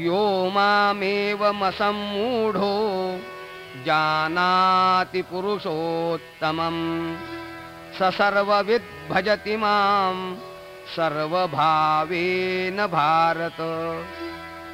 यो मामेवमसम्मूढो जानाति पुरुषोत्तमम्। स सर्वविद्भजति मां सर्वभावेन भारत।